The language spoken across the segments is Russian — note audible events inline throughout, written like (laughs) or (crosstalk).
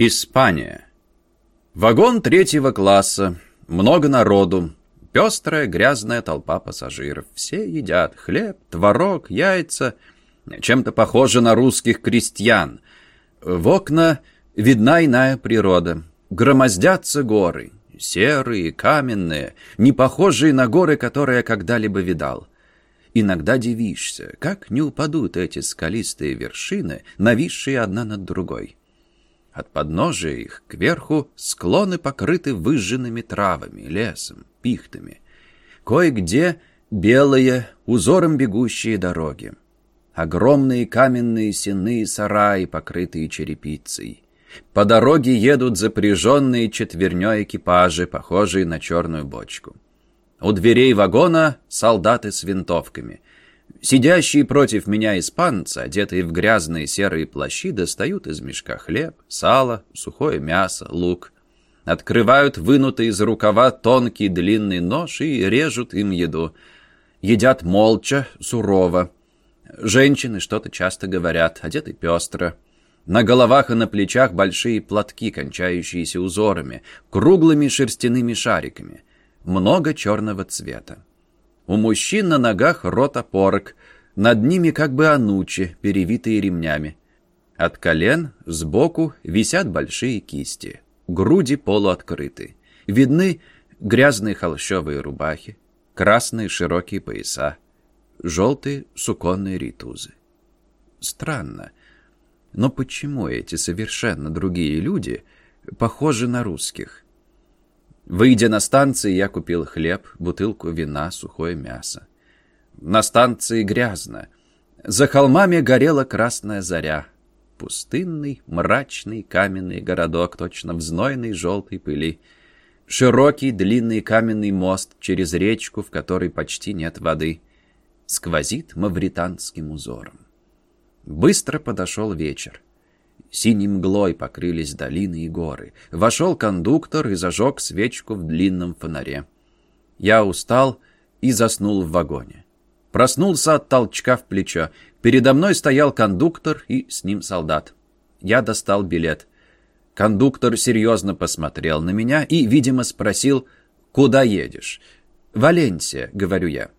Испания. Вагон третьего класса. Много народу. Пестрая грязная толпа пассажиров. Все едят хлеб, творог, яйца. Чем-то похоже на русских крестьян. В окна видна иная природа. Громоздятся горы. Серые, каменные, не похожие на горы, которые я когда-либо видал. Иногда дивишься, как не упадут эти скалистые вершины, нависшие одна над другой. От подножия их кверху склоны покрыты выжженными травами, лесом, пихтами. Кое-где белые, узором бегущие дороги. Огромные каменные сены сараи, покрытые черепицей. По дороге едут запряженные четверней экипажи, похожие на черную бочку. У дверей вагона солдаты с винтовками. Сидящие против меня испанцы, одетые в грязные серые плащи, достают из мешка хлеб, сало, сухое мясо, лук. Открывают вынутый из рукава тонкий длинный нож и режут им еду. Едят молча, сурово. Женщины что-то часто говорят, одеты пестро. На головах и на плечах большие платки, кончающиеся узорами, круглыми шерстяными шариками. Много черного цвета. У мужчин на ногах рот опорок, над ними как бы анучи, перевитые ремнями. От колен сбоку висят большие кисти, груди полуоткрыты. Видны грязные холщовые рубахи, красные широкие пояса, желтые суконные ритузы. Странно, но почему эти совершенно другие люди похожи на русских? Выйдя на станции, я купил хлеб, бутылку вина, сухое мясо. На станции грязно. За холмами горела красная заря. Пустынный, мрачный, каменный городок, точно в знойной желтой пыли. Широкий, длинный каменный мост через речку, в которой почти нет воды. Сквозит мавританским узором. Быстро подошел вечер. Синей мглой покрылись долины и горы. Вошел кондуктор и зажег свечку в длинном фонаре. Я устал и заснул в вагоне. Проснулся от толчка в плечо. Передо мной стоял кондуктор и с ним солдат. Я достал билет. Кондуктор серьезно посмотрел на меня и, видимо, спросил, «Куда едешь?» «Валенсия», — говорю я.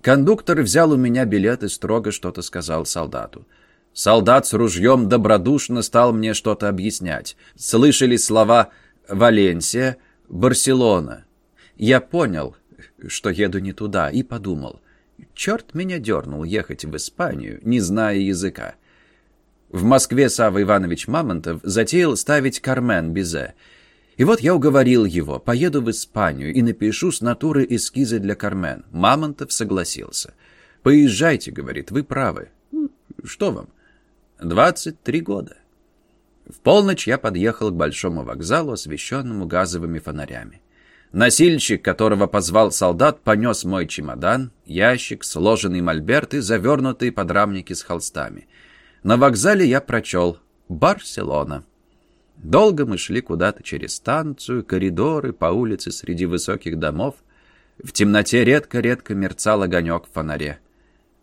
Кондуктор взял у меня билет и строго что-то сказал солдату. Солдат с ружьем добродушно стал мне что-то объяснять. Слышали слова «Валенсия», «Барселона». Я понял, что еду не туда, и подумал. Черт меня дернул ехать в Испанию, не зная языка. В Москве Савва Иванович Мамонтов затеял ставить Кармен Бизе. И вот я уговорил его, поеду в Испанию и напишу с натуры эскизы для Кармен. Мамонтов согласился. «Поезжайте», — говорит, — «вы правы». «Что вам?» 23 года. В полночь я подъехал к большому вокзалу, освещенному газовыми фонарями. Носильщик, которого позвал солдат, понес мой чемодан, ящик, сложенный мольберт и завернутые подрамники с холстами. На вокзале я прочел «Барселона». Долго мы шли куда-то через станцию, коридоры, по улице среди высоких домов. В темноте редко-редко мерцал огонек в фонаре.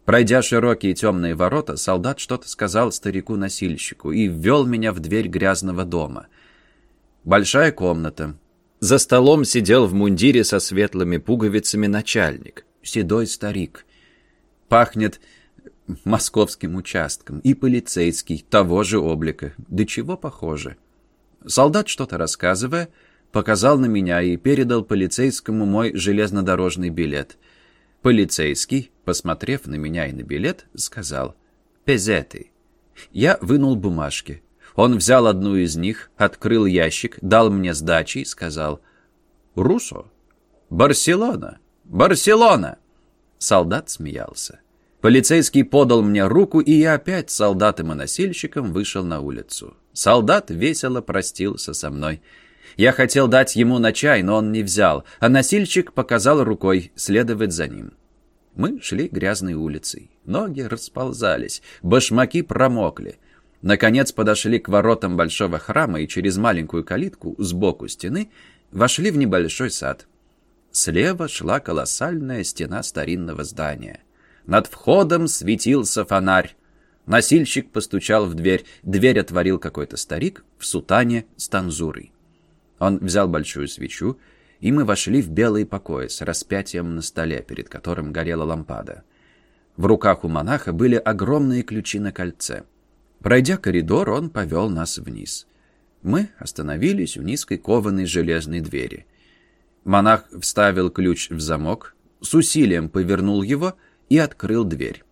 Пройдя широкие темные ворота, солдат что-то сказал старику-носильщику и ввел меня в дверь грязного дома. Большая комната. За столом сидел в мундире со светлыми пуговицами начальник, седой старик. Пахнет московским участком и полицейский того же облика. Да чего похоже. Солдат, что-то рассказывая, показал на меня и передал полицейскому мой железнодорожный билет — Полицейский, посмотрев на меня и на билет, сказал «Пезеты». Я вынул бумажки. Он взял одну из них, открыл ящик, дал мне сдачи и сказал «Руссо? Барселона! Барселона!» Солдат смеялся. Полицейский подал мне руку, и я опять с солдатом и носильщиком вышел на улицу. Солдат весело простился со мной. Я хотел дать ему на чай, но он не взял, а носильщик показал рукой следовать за ним. Мы шли грязной улицей. Ноги расползались, башмаки промокли. Наконец подошли к воротам большого храма и через маленькую калитку сбоку стены вошли в небольшой сад. Слева шла колоссальная стена старинного здания. Над входом светился фонарь. Носильщик постучал в дверь. Дверь отворил какой-то старик в сутане с танзурой. Он взял большую свечу, и мы вошли в белые покои с распятием на столе, перед которым горела лампада. В руках у монаха были огромные ключи на кольце. Пройдя коридор, он повел нас вниз. Мы остановились у низкой кованой железной двери. Монах вставил ключ в замок, с усилием повернул его и открыл дверь.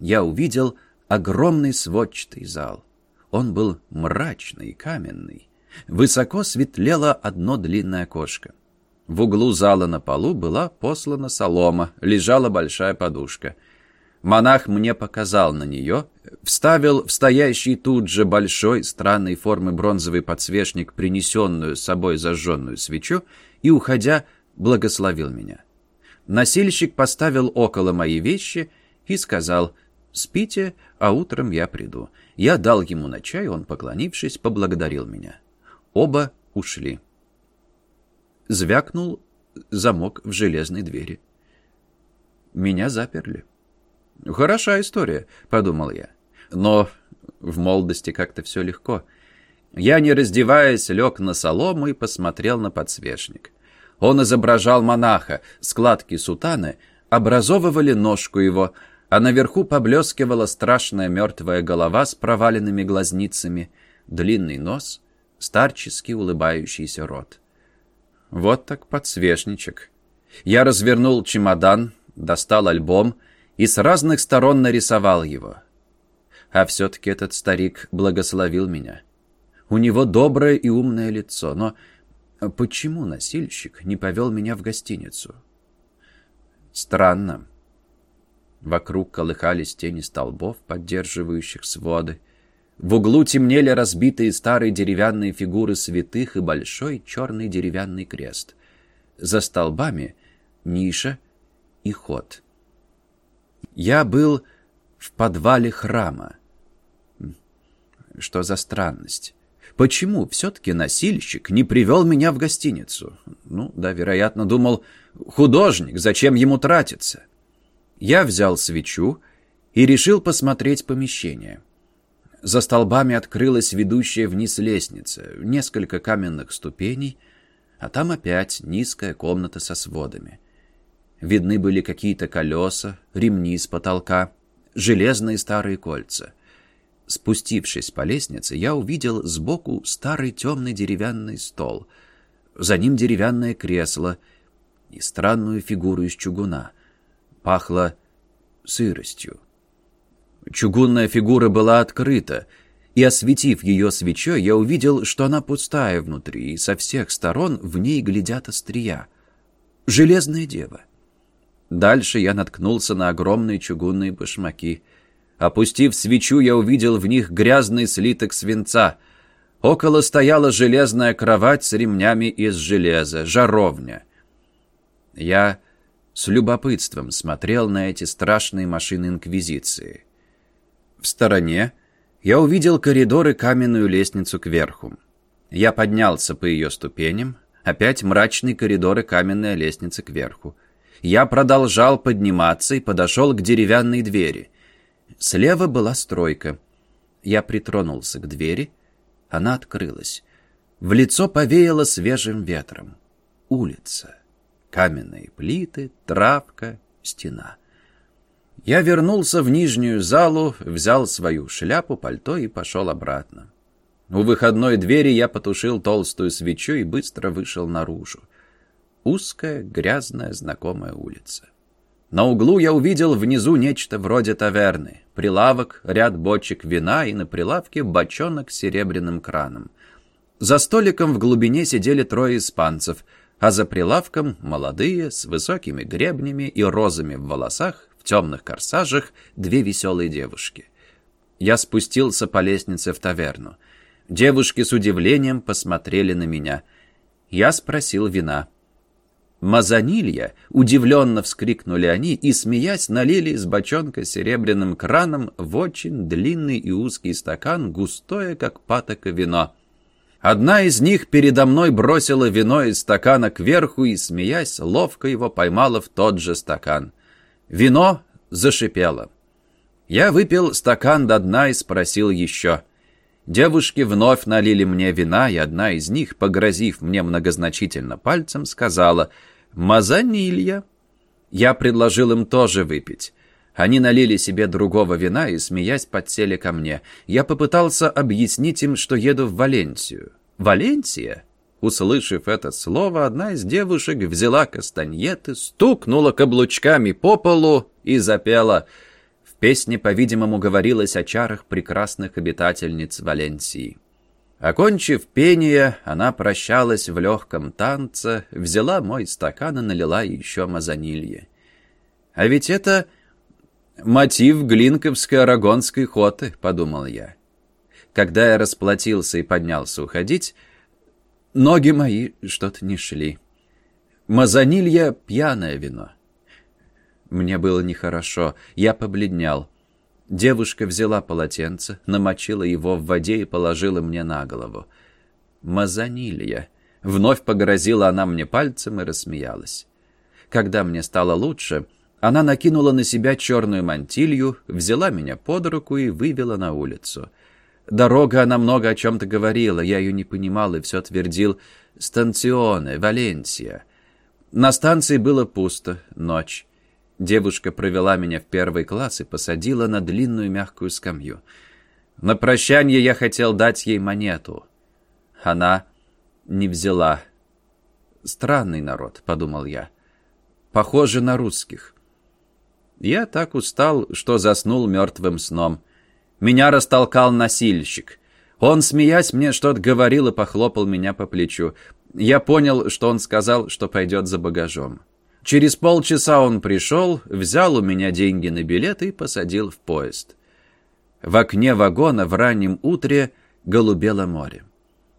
Я увидел огромный сводчатый зал. Он был мрачный и каменный. Высоко светлело одно длинное окошко. В углу зала на полу была послана солома, лежала большая подушка. Монах мне показал на нее, вставил в стоящий тут же большой странной формы бронзовый подсвечник, принесенную с собой зажженную свечу, и, уходя, благословил меня. Носильщик поставил около мои вещи и сказал «Спите, а утром я приду». Я дал ему на чай, он, поклонившись, поблагодарил меня. Оба ушли. Звякнул замок в железной двери. Меня заперли. «Хороша история», — подумал я. Но в молодости как-то все легко. Я, не раздеваясь, лег на солому и посмотрел на подсвечник. Он изображал монаха, складки сутаны образовывали ножку его, а наверху поблескивала страшная мертвая голова с проваленными глазницами, длинный нос, старческий улыбающийся рот. Вот так подсвечничек. Я развернул чемодан, достал альбом и с разных сторон нарисовал его. А все-таки этот старик благословил меня. У него доброе и умное лицо, но почему носильщик не повел меня в гостиницу? Странно. Вокруг колыхались тени столбов, поддерживающих своды. В углу темнели разбитые старые деревянные фигуры святых и большой черный деревянный крест. За столбами ниша и ход. Я был в подвале храма. Что за странность? Почему все-таки носильщик не привел меня в гостиницу? Ну, да, вероятно, думал, художник, зачем ему тратиться? Я взял свечу и решил посмотреть помещение. За столбами открылась ведущая вниз лестница, несколько каменных ступеней, а там опять низкая комната со сводами. Видны были какие-то колеса, ремни с потолка, железные старые кольца. Спустившись по лестнице, я увидел сбоку старый темный деревянный стол. За ним деревянное кресло и странную фигуру из чугуна. Пахло сыростью. Чугунная фигура была открыта, и, осветив ее свечой, я увидел, что она пустая внутри, и со всех сторон в ней глядят острия. Железная дева. Дальше я наткнулся на огромные чугунные башмаки. Опустив свечу, я увидел в них грязный слиток свинца. Около стояла железная кровать с ремнями из железа, жаровня. Я с любопытством смотрел на эти страшные машины Инквизиции. В стороне я увидел коридор и каменную лестницу кверху. Я поднялся по ее ступеням, опять мрачный коридор и каменная лестница кверху. Я продолжал подниматься и подошел к деревянной двери. Слева была стройка. Я притронулся к двери. Она открылась. В лицо повеяло свежим ветром. Улица. Каменные плиты, травка, стена. Я вернулся в нижнюю залу, взял свою шляпу, пальто и пошел обратно. У выходной двери я потушил толстую свечу и быстро вышел наружу. Узкая, грязная, знакомая улица. На углу я увидел внизу нечто вроде таверны. Прилавок, ряд бочек вина и на прилавке бочонок с серебряным краном. За столиком в глубине сидели трое испанцев, а за прилавком молодые, с высокими гребнями и розами в волосах, в темных корсажах две веселые девушки. Я спустился по лестнице в таверну. Девушки с удивлением посмотрели на меня. Я спросил вина. «Мазанилья!» — удивленно вскрикнули они и, смеясь, налили из бочонка серебряным краном в очень длинный и узкий стакан, густое, как патока, вино. Одна из них передо мной бросила вино из стакана кверху и, смеясь, ловко его поймала в тот же стакан. Вино зашипело. Я выпил стакан до дна и спросил еще. Девушки вновь налили мне вина, и одна из них, погрозив мне многозначительно пальцем, сказала «Мазанилья». Я предложил им тоже выпить. Они налили себе другого вина и, смеясь, подсели ко мне. Я попытался объяснить им, что еду в Валенсию. «Валенсия?» Услышав это слово, одна из девушек взяла кастаньеты, стукнула каблучками по полу и запела. В песне, по-видимому, говорилось о чарах прекрасных обитательниц Валенсии. Окончив пение, она прощалась в легком танце, взяла мой стакан и налила еще мазанилье. А ведь это мотив глинковской арагонской хоты, подумал я. Когда я расплатился и поднялся уходить, ноги мои что-то не шли. Мазанилья — пьяное вино. Мне было нехорошо, я побледнял. Девушка взяла полотенце, намочила его в воде и положила мне на голову. Мазанилья. Вновь погрозила она мне пальцем и рассмеялась. Когда мне стало лучше, она накинула на себя черную мантилью, взяла меня под руку и вывела на улицу. Дорога она много о чем-то говорила, я ее не понимал и все твердил «Станционе, Валенсия». На станции было пусто, ночь. Девушка провела меня в первый класс и посадила на длинную мягкую скамью. На прощание я хотел дать ей монету. Она не взяла. «Странный народ», — подумал я. «Похоже на русских». Я так устал, что заснул мертвым сном. Меня растолкал носильщик. Он, смеясь, мне что-то говорил и похлопал меня по плечу. Я понял, что он сказал, что пойдет за багажом. Через полчаса он пришел, взял у меня деньги на билет и посадил в поезд. В окне вагона в раннем утре голубело море.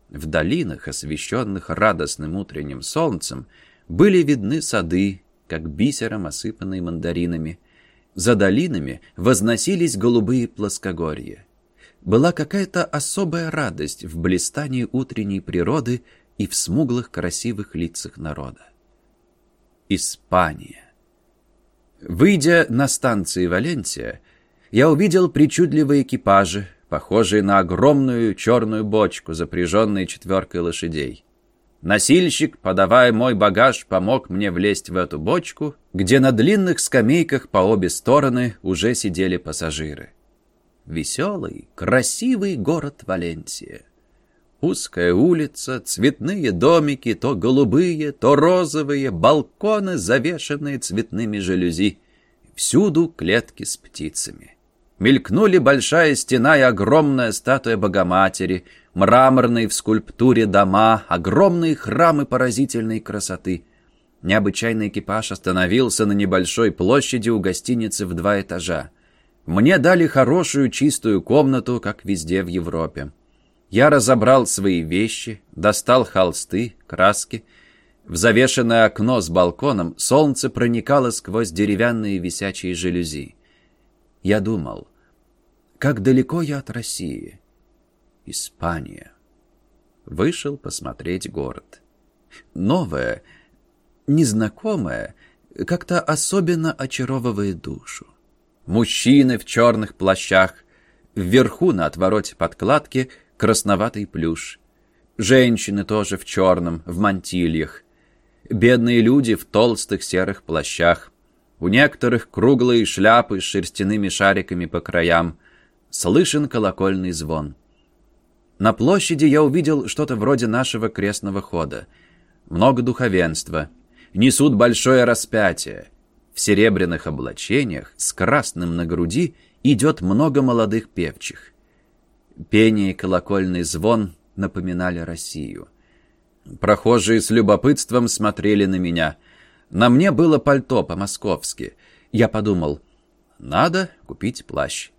В долинах, освещенных радостным утренним солнцем, были видны сады, как бисером осыпанные мандаринами. За долинами возносились голубые плоскогорья. Была какая-то особая радость в блистании утренней природы и в смуглых красивых лицах народа. Испания. Выйдя на станции Валенсия, я увидел причудливые экипажи, похожие на огромную черную бочку, запряженные четверкой лошадей. Носильщик, подавая мой багаж, помог мне влезть в эту бочку, где на длинных скамейках по обе стороны уже сидели пассажиры. Веселый, красивый город Валенсия. Узкая улица, цветные домики, то голубые, то розовые, балконы, завешенные цветными жалюзи. Всюду клетки с птицами. Мелькнули большая стена и огромная статуя Богоматери — мраморные в скульптуре дома, огромные храмы поразительной красоты. Необычайный экипаж остановился на небольшой площади у гостиницы в два этажа. Мне дали хорошую чистую комнату, как везде в Европе. Я разобрал свои вещи, достал холсты, краски. В завешенное окно с балконом солнце проникало сквозь деревянные висячие жалюзи. Я думал, как далеко я от России. Испания. Вышел посмотреть город. Новое, незнакомое, как-то особенно очаровывает душу. Мужчины в черных плащах, вверху на отвороте подкладки красноватый плюш. Женщины тоже в черном, в мантильях. Бедные люди в толстых серых плащах. У некоторых круглые шляпы с шерстяными шариками по краям. Слышен колокольный звон. На площади я увидел что-то вроде нашего крестного хода. Много духовенства. Несут большое распятие. В серебряных облачениях с красным на груди идет много молодых певчих. Пение и колокольный звон напоминали Россию. Прохожие с любопытством смотрели на меня. На мне было пальто по-московски. Я подумал, надо купить плащ.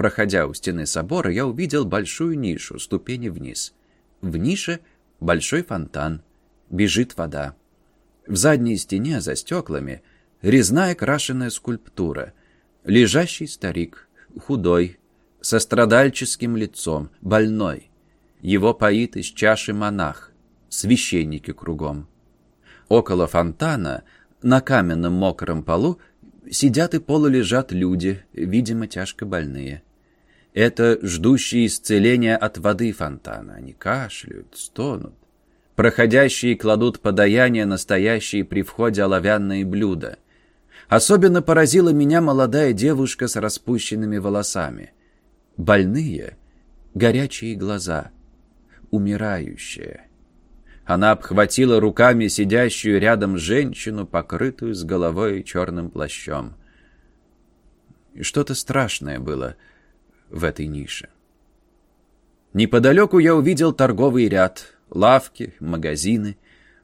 Проходя у стены собора, я увидел большую нишу, ступени вниз. В нише большой фонтан. Бежит вода. В задней стене, за стеклами, резная крашеная скульптура. Лежащий старик, худой, со страдальческим лицом, больной. Его поит из чаши монах, священники кругом. Около фонтана, на каменном мокром полу, Сидят и полулежат люди, видимо, тяжко больные. Это ждущие исцеления от воды фонтана. Они кашляют, стонут. Проходящие кладут подаяние настоящие при входе оловянные блюда. Особенно поразила меня молодая девушка с распущенными волосами. Больные, горячие глаза, умирающая. Она обхватила руками сидящую рядом женщину, покрытую с головой черным плащом. Что-то страшное было в этой нише. Неподалеку я увидел торговый ряд, лавки, магазины.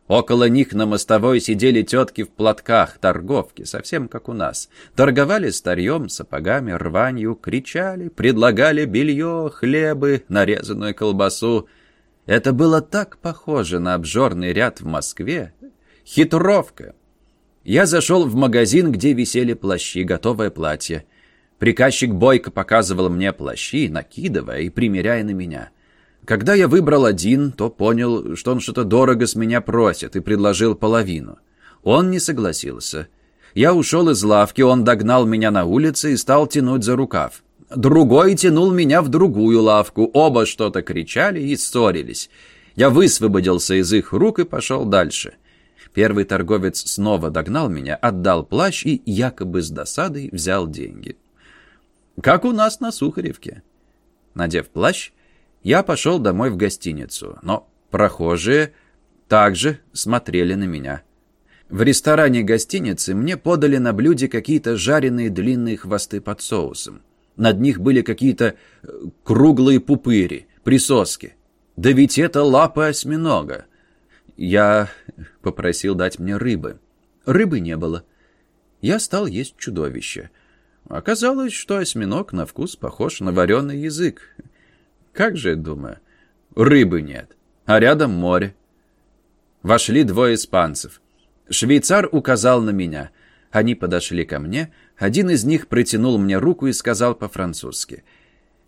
Около них на мостовой сидели тетки в платках, торговки, совсем как у нас. Торговали старьем, сапогами, рванью, кричали, предлагали белье, хлебы, нарезанную колбасу. Это было так похоже на обжорный ряд в Москве. Хитровка. Я зашел в магазин, где висели плащи, готовое платье. Приказчик Бойко показывал мне плащи, накидывая и примеряя на меня. Когда я выбрал один, то понял, что он что-то дорого с меня просит, и предложил половину. Он не согласился. Я ушел из лавки, он догнал меня на улице и стал тянуть за рукав. Другой тянул меня в другую лавку. Оба что-то кричали и ссорились. Я высвободился из их рук и пошел дальше. Первый торговец снова догнал меня, отдал плащ и якобы с досадой взял деньги. Как у нас на Сухаревке. Надев плащ, я пошел домой в гостиницу, но прохожие также смотрели на меня. В ресторане гостиницы мне подали на блюде какие-то жареные длинные хвосты под соусом. Над них были какие-то э, круглые пупыри, присоски. Да ведь это лапы осьминога. Я попросил дать мне рыбы. Рыбы не было. Я стал есть чудовище. Оказалось, что осьминог на вкус похож на вареный язык. Как же, думаю, рыбы нет, а рядом море. Вошли двое испанцев. Швейцар указал на меня. Они подошли ко мне, один из них протянул мне руку и сказал по-французски.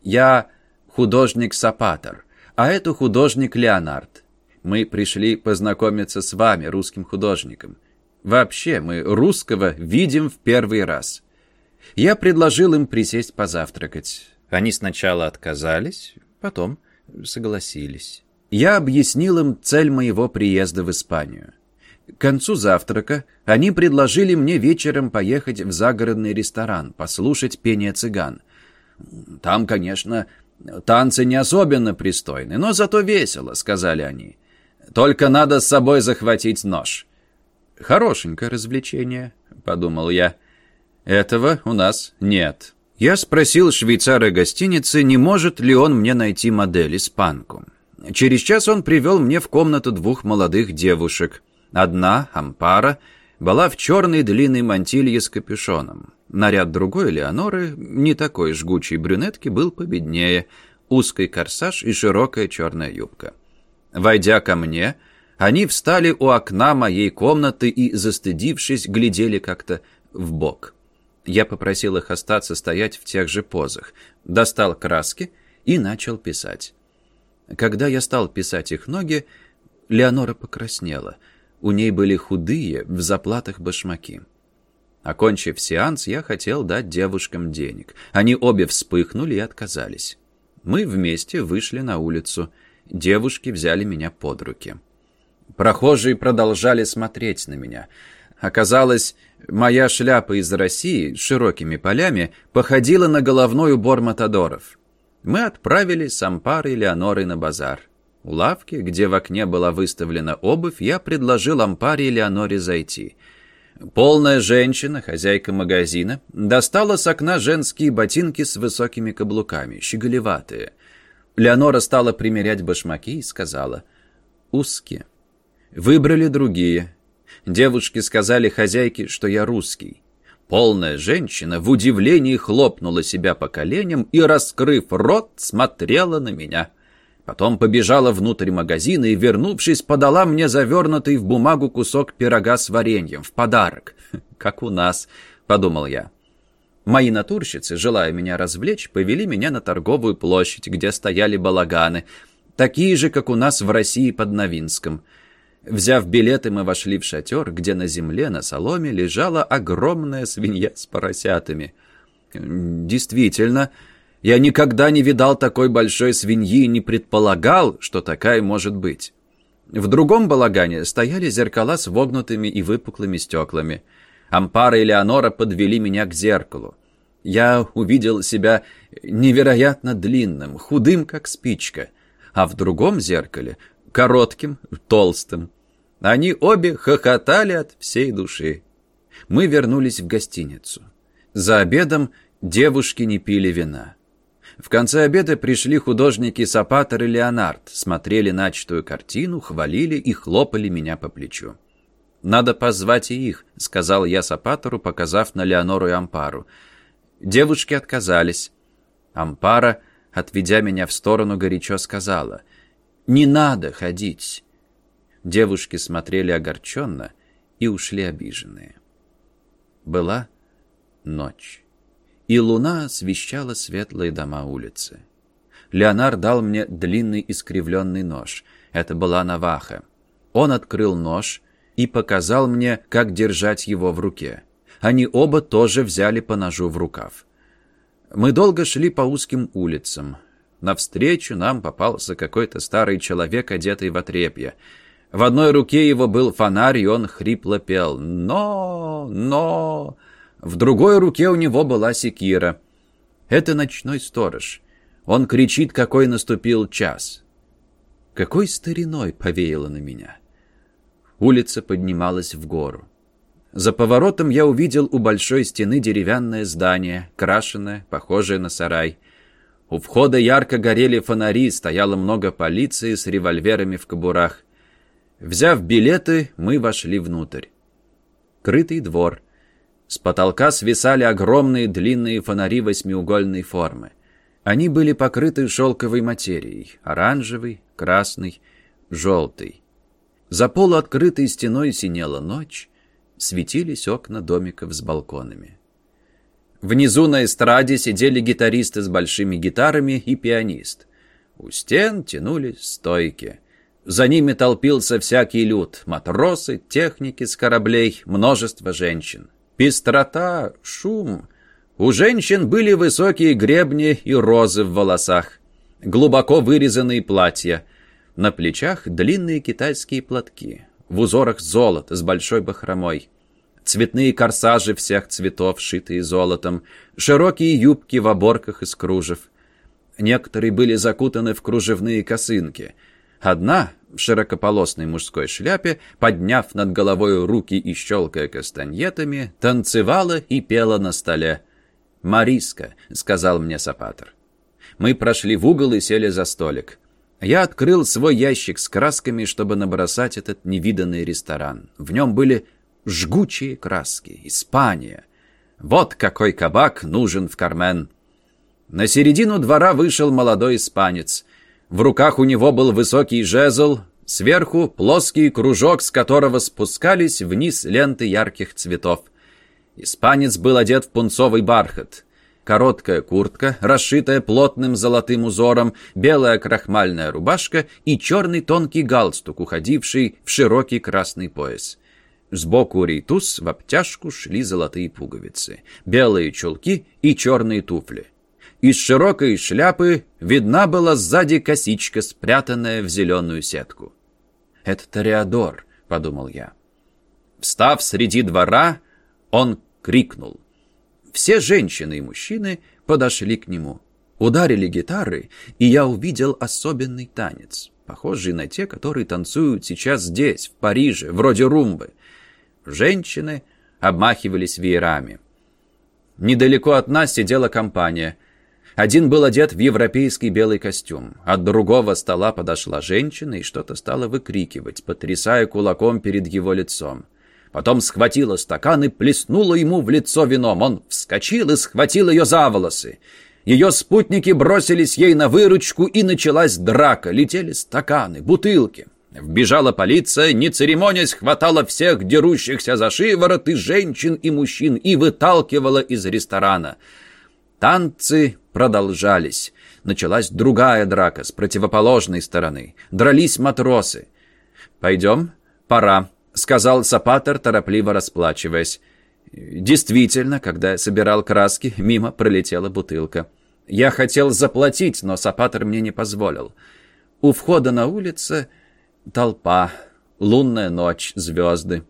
«Я художник-сапатор, а это художник Леонард. Мы пришли познакомиться с вами, русским художником. Вообще, мы русского видим в первый раз». Я предложил им присесть позавтракать. Они сначала отказались, потом согласились. Я объяснил им цель моего приезда в Испанию. К концу завтрака они предложили мне вечером поехать в загородный ресторан, послушать пение цыган. Там, конечно, танцы не особенно пристойны, но зато весело, сказали они. Только надо с собой захватить нож. Хорошенькое развлечение, подумал я. Этого у нас нет. Я спросил швейцара гостиницы, не может ли он мне найти модель испанку. Через час он привел мне в комнату двух молодых девушек. Одна, Ампара, была в черной длинной мантилье с капюшоном. Наряд другой, Леоноры, не такой жгучей брюнетки, был победнее, узкий корсаж и широкая черная юбка. Войдя ко мне, они встали у окна моей комнаты и, застыдившись, глядели как-то в бок. Я попросил их остаться стоять в тех же позах, достал краски и начал писать. Когда я стал писать их ноги, Леонора покраснела — у ней были худые, в заплатах башмаки. Окончив сеанс, я хотел дать девушкам денег. Они обе вспыхнули и отказались. Мы вместе вышли на улицу. Девушки взяли меня под руки. Прохожие продолжали смотреть на меня. Оказалось, моя шляпа из России с широкими полями походила на головной убор матадоров. Мы отправились с Ампарой Леонорой на базар. У лавки, где в окне была выставлена обувь, я предложил Ампаре и Леоноре зайти. Полная женщина, хозяйка магазина, достала с окна женские ботинки с высокими каблуками, щеголеватые. Леонора стала примерять башмаки и сказала «узкие». Выбрали другие. Девушки сказали хозяйке, что я русский. Полная женщина в удивлении хлопнула себя по коленям и, раскрыв рот, смотрела на меня. Потом побежала внутрь магазина и, вернувшись, подала мне завернутый в бумагу кусок пирога с вареньем в подарок. (laughs) «Как у нас», — подумал я. Мои натурщицы, желая меня развлечь, повели меня на торговую площадь, где стояли балаганы, такие же, как у нас в России под Новинском. Взяв билеты, мы вошли в шатер, где на земле, на соломе, лежала огромная свинья с поросятами. Действительно, я никогда не видал такой большой свиньи и не предполагал, что такая может быть. В другом балагане стояли зеркала с вогнутыми и выпуклыми стеклами. Ампара и Леонора подвели меня к зеркалу. Я увидел себя невероятно длинным, худым, как спичка, а в другом зеркале — коротким, толстым. Они обе хохотали от всей души. Мы вернулись в гостиницу. За обедом девушки не пили вина. В конце обеда пришли художники Сапатер и Леонард, смотрели начатую картину, хвалили и хлопали меня по плечу. «Надо позвать и их», — сказал я Сапатору, показав на Леонору и Ампару. Девушки отказались. Ампара, отведя меня в сторону, горячо сказала, «Не надо ходить». Девушки смотрели огорченно и ушли обиженные. Была ночь и луна освещала светлые дома улицы. Леонар дал мне длинный искривленный нож. Это была наваха. Он открыл нож и показал мне, как держать его в руке. Они оба тоже взяли по ножу в рукав. Мы долго шли по узким улицам. Навстречу нам попался какой-то старый человек, одетый в отрепье. В одной руке его был фонарь, и он хрипло пел «Но! Но!» В другой руке у него была секира. Это ночной сторож. Он кричит, какой наступил час. Какой стариной повеяло на меня. Улица поднималась в гору. За поворотом я увидел у большой стены деревянное здание, крашеное, похожее на сарай. У входа ярко горели фонари, стояло много полиции с револьверами в кобурах. Взяв билеты, мы вошли внутрь. Крытый двор — с потолка свисали огромные длинные фонари восьмиугольной формы. Они были покрыты шелковой материей – оранжевый, красный, желтый. За полуоткрытой стеной синела ночь, светились окна домиков с балконами. Внизу на эстраде сидели гитаристы с большими гитарами и пианист. У стен тянулись стойки. За ними толпился всякий люд – матросы, техники с кораблей, множество женщин. Пестрота, шум. У женщин были высокие гребни и розы в волосах, глубоко вырезанные платья. На плечах длинные китайские платки, в узорах золота с большой бахромой. Цветные корсажи всех цветов, шитые золотом, широкие юбки в оборках из кружев. Некоторые были закутаны в кружевные косынки. Одна, в широкополосной мужской шляпе, подняв над головой руки и щелкая кастаньетами, танцевала и пела на столе. «Мариска», — сказал мне Сапатор. Мы прошли в угол и сели за столик. Я открыл свой ящик с красками, чтобы набросать этот невиданный ресторан. В нем были жгучие краски. Испания. Вот какой кабак нужен в Кармен. На середину двора вышел молодой испанец. В руках у него был высокий жезл, сверху плоский кружок, с которого спускались вниз ленты ярких цветов. Испанец был одет в пунцовый бархат. Короткая куртка, расшитая плотным золотым узором, белая крахмальная рубашка и черный тонкий галстук, уходивший в широкий красный пояс. Сбоку рейтус в обтяжку шли золотые пуговицы, белые чулки и черные туфли. Из широкой шляпы видна была сзади косичка, спрятанная в зеленую сетку. «Это Тореадор», — подумал я. Встав среди двора, он крикнул. Все женщины и мужчины подошли к нему. Ударили гитары, и я увидел особенный танец, похожий на те, которые танцуют сейчас здесь, в Париже, вроде румбы. Женщины обмахивались веерами. Недалеко от нас сидела компания — один был одет в европейский белый костюм. От другого стола подошла женщина и что-то стала выкрикивать, потрясая кулаком перед его лицом. Потом схватила стакан и плеснула ему в лицо вином. Он вскочил и схватил ее за волосы. Ее спутники бросились ей на выручку, и началась драка. Летели стаканы, бутылки. Вбежала полиция, не церемонясь, хватала всех дерущихся за шиворот и женщин, и мужчин, и выталкивала из ресторана. Танцы продолжались. Началась другая драка с противоположной стороны. Дрались матросы. «Пойдем?» «Пора», — сказал Сапатер, торопливо расплачиваясь. Действительно, когда я собирал краски, мимо пролетела бутылка. Я хотел заплатить, но Сапатер мне не позволил. У входа на улице толпа, лунная ночь, звезды.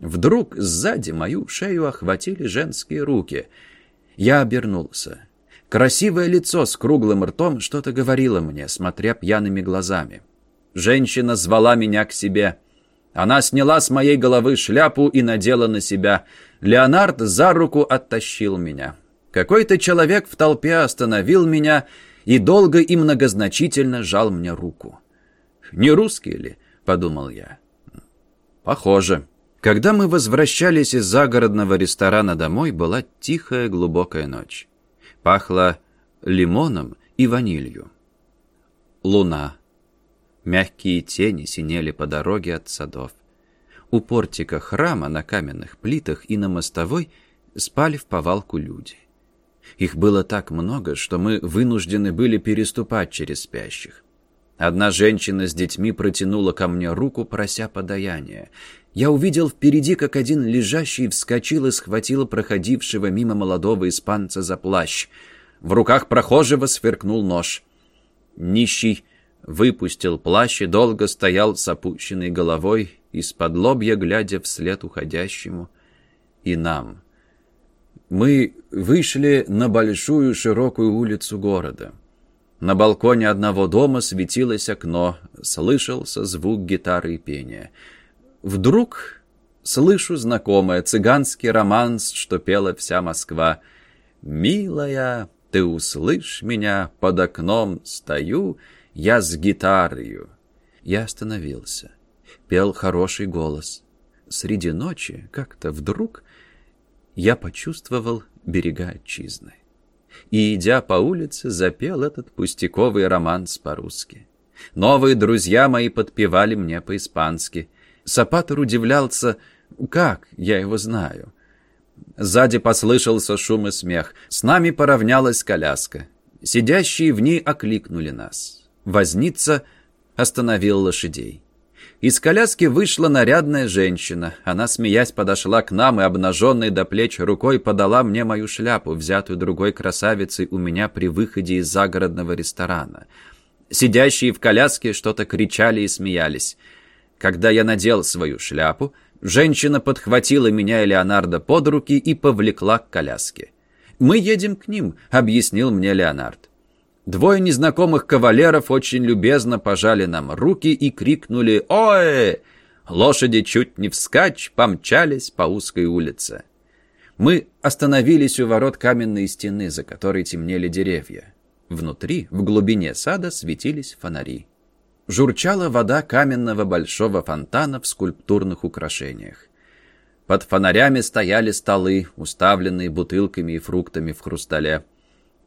Вдруг сзади мою шею охватили женские руки. Я обернулся. Красивое лицо с круглым ртом что-то говорило мне, смотря пьяными глазами. Женщина звала меня к себе. Она сняла с моей головы шляпу и надела на себя. Леонард за руку оттащил меня. Какой-то человек в толпе остановил меня и долго и многозначительно жал мне руку. «Не русский ли?» — подумал я. «Похоже». Когда мы возвращались из загородного ресторана домой, была тихая глубокая ночь. Пахло лимоном и ванилью. Луна. Мягкие тени синели по дороге от садов. У портика храма на каменных плитах и на мостовой спали в повалку люди. Их было так много, что мы вынуждены были переступать через спящих. Одна женщина с детьми протянула ко мне руку, прося подаяния. Я увидел впереди, как один лежащий вскочил и схватил проходившего мимо молодого испанца за плащ. В руках прохожего сверкнул нож. Нищий выпустил плащ и долго стоял с опущенной головой, из-под лобья глядя вслед уходящему и нам. Мы вышли на большую широкую улицу города. На балконе одного дома светилось окно, слышался звук гитары и пения — Вдруг слышу знакомое цыганский романс, что пела вся Москва. «Милая, ты услышь меня, под окном стою, я с гитарою». Я остановился. Пел хороший голос. Среди ночи, как-то вдруг, я почувствовал берега отчизны. И, идя по улице, запел этот пустяковый романс по-русски. Новые друзья мои подпевали мне по-испански. Сапатор удивлялся, как я его знаю. Сзади послышался шум и смех. С нами поравнялась коляска. Сидящие в ней окликнули нас. Возница остановил лошадей. Из коляски вышла нарядная женщина. Она, смеясь, подошла к нам и, обнаженной до плеч рукой, подала мне мою шляпу, взятую другой красавицей у меня при выходе из загородного ресторана. Сидящие в коляске что-то кричали и смеялись. Когда я надел свою шляпу, женщина подхватила меня и Леонардо под руки и повлекла к коляске. «Мы едем к ним», — объяснил мне Леонард. Двое незнакомых кавалеров очень любезно пожали нам руки и крикнули «Ое!». Лошади чуть не вскачь помчались по узкой улице. Мы остановились у ворот каменной стены, за которой темнели деревья. Внутри, в глубине сада, светились фонари журчала вода каменного большого фонтана в скульптурных украшениях. Под фонарями стояли столы, уставленные бутылками и фруктами в хрустале.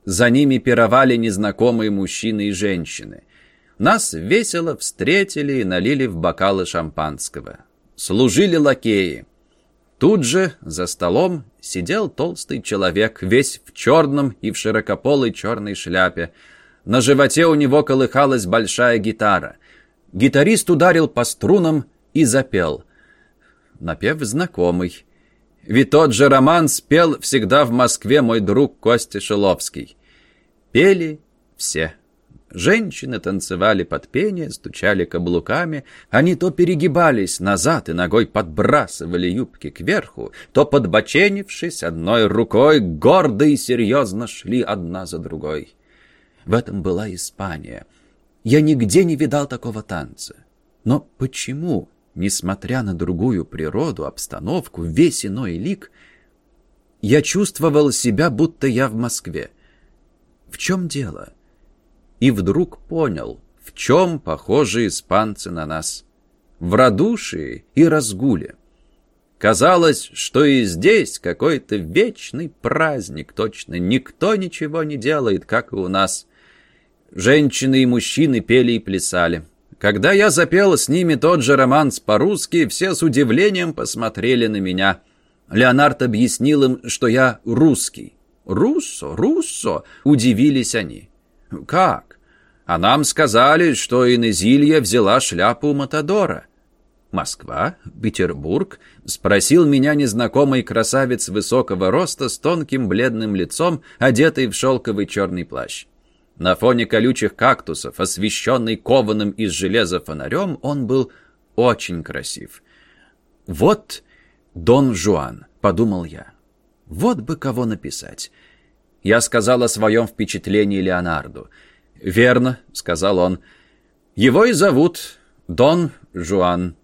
За ними пировали незнакомые мужчины и женщины. Нас весело встретили и налили в бокалы шампанского. Служили лакеи. Тут же, за столом, сидел толстый человек, весь в черном и в широкополой черной шляпе, на животе у него колыхалась большая гитара. Гитарист ударил по струнам и запел. Напев знакомый. Ведь тот же роман спел всегда в Москве мой друг Костя Шиловский. Пели все. Женщины танцевали под пение, стучали каблуками. Они то перегибались назад и ногой подбрасывали юбки кверху, то, подбоченившись одной рукой, гордо и серьезно шли одна за другой. В этом была Испания. Я нигде не видал такого танца. Но почему, несмотря на другую природу, обстановку, весь иной лик, я чувствовал себя, будто я в Москве? В чем дело? И вдруг понял, в чем похожи испанцы на нас. В радушии и разгуле. Казалось, что и здесь какой-то вечный праздник, точно никто ничего не делает, как и у нас. Женщины и мужчины пели и плясали. Когда я запел с ними тот же романс по-русски, все с удивлением посмотрели на меня. Леонард объяснил им, что я русский. «Руссо, Руссо!» — удивились они. «Как? А нам сказали, что Инезилья взяла шляпу Матадора». Москва, Петербург?» — спросил меня незнакомый красавец высокого роста с тонким бледным лицом, одетый в шелковый черный плащ. На фоне колючих кактусов, освещенный кованым из железа фонарем, он был очень красив. «Вот Дон Жуан», — подумал я. «Вот бы кого написать». Я сказал о своем впечатлении Леонарду. «Верно», — сказал он. «Его и зовут Дон Жуан».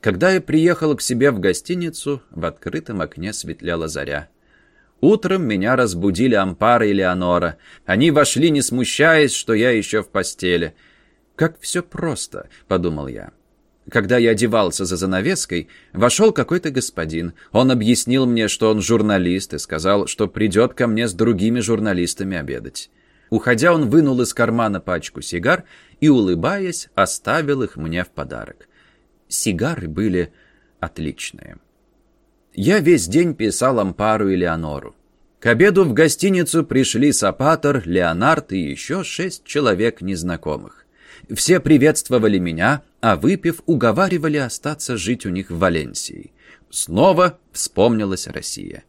Когда я приехал к себе в гостиницу, в открытом окне светляла заря. Утром меня разбудили Ампара и Леонора. Они вошли, не смущаясь, что я еще в постели. «Как все просто», — подумал я. Когда я одевался за занавеской, вошел какой-то господин. Он объяснил мне, что он журналист, и сказал, что придет ко мне с другими журналистами обедать. Уходя, он вынул из кармана пачку сигар и, улыбаясь, оставил их мне в подарок. Сигары были отличные. Я весь день писал Ампару и Леонору. К обеду в гостиницу пришли Сапатор, Леонард и еще шесть человек незнакомых. Все приветствовали меня, а выпив, уговаривали остаться жить у них в Валенсии. Снова вспомнилась Россия.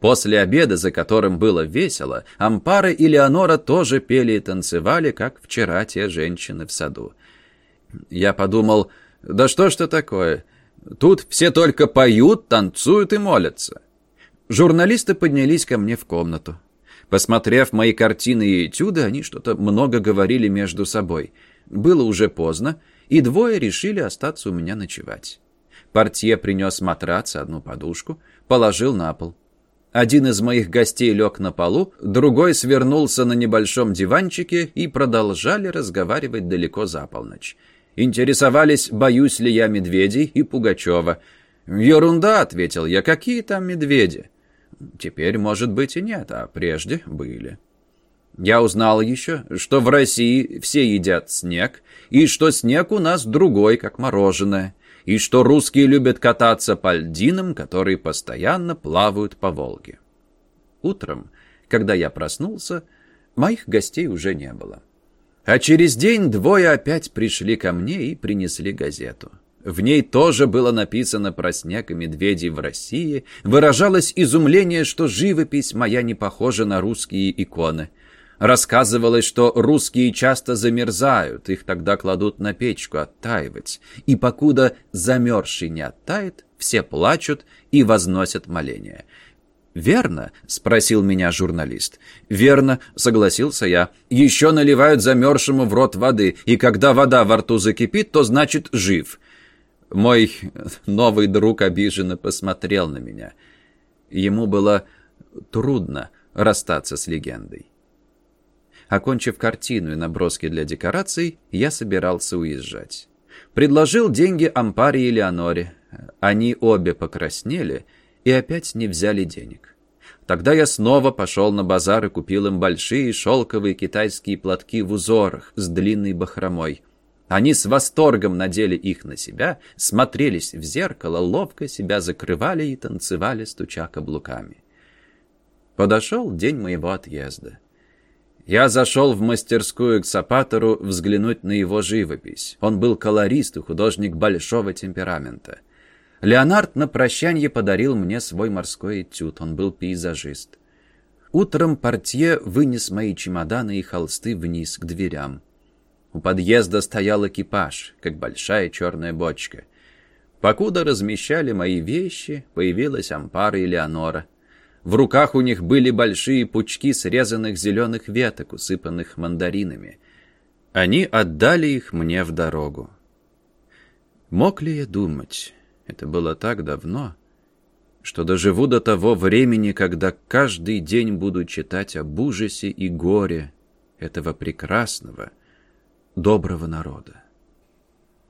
После обеда, за которым было весело, Ампара и Леонора тоже пели и танцевали, как вчера те женщины в саду. Я подумал, да что ж это такое? Тут все только поют, танцуют и молятся. Журналисты поднялись ко мне в комнату. Посмотрев мои картины и этюды, они что-то много говорили между собой. Было уже поздно, и двое решили остаться у меня ночевать. Портье принес матрац, одну подушку, положил на пол. Один из моих гостей лег на полу, другой свернулся на небольшом диванчике и продолжали разговаривать далеко за полночь. Интересовались, боюсь ли я медведей и Пугачева. «Ерунда», — ответил я, — «какие там медведи?» «Теперь, может быть, и нет, а прежде были». Я узнал еще, что в России все едят снег, и что снег у нас другой, как мороженое, и что русские любят кататься по льдинам, которые постоянно плавают по Волге. Утром, когда я проснулся, моих гостей уже не было. А через день двое опять пришли ко мне и принесли газету. В ней тоже было написано про снег и медведей в России, выражалось изумление, что живопись моя не похожа на русские иконы – Рассказывалось, что русские часто замерзают, их тогда кладут на печку оттаивать. И покуда замерзший не оттает, все плачут и возносят моления. «Верно?» — спросил меня журналист. «Верно», — согласился я. «Еще наливают замерзшему в рот воды, и когда вода во рту закипит, то значит жив». Мой новый друг обиженно посмотрел на меня. Ему было трудно расстаться с легендой. Окончив картину и наброски для декораций, я собирался уезжать. Предложил деньги Ампаре и Леоноре. Они обе покраснели и опять не взяли денег. Тогда я снова пошел на базар и купил им большие шелковые китайские платки в узорах с длинной бахромой. Они с восторгом надели их на себя, смотрелись в зеркало, ловко себя закрывали и танцевали, стуча каблуками. Подошел день моего отъезда. Я зашел в мастерскую к Сапатору взглянуть на его живопись. Он был колорист и художник большого темперамента. Леонард на прощанье подарил мне свой морской этюд. Он был пейзажист. Утром портье вынес мои чемоданы и холсты вниз к дверям. У подъезда стоял экипаж, как большая черная бочка. Покуда размещали мои вещи, появилась Ампара и Леонора. В руках у них были большие пучки срезанных зеленых веток, усыпанных мандаринами. Они отдали их мне в дорогу. Мог ли я думать, это было так давно, что доживу до того времени, когда каждый день буду читать об ужасе и горе этого прекрасного, доброго народа?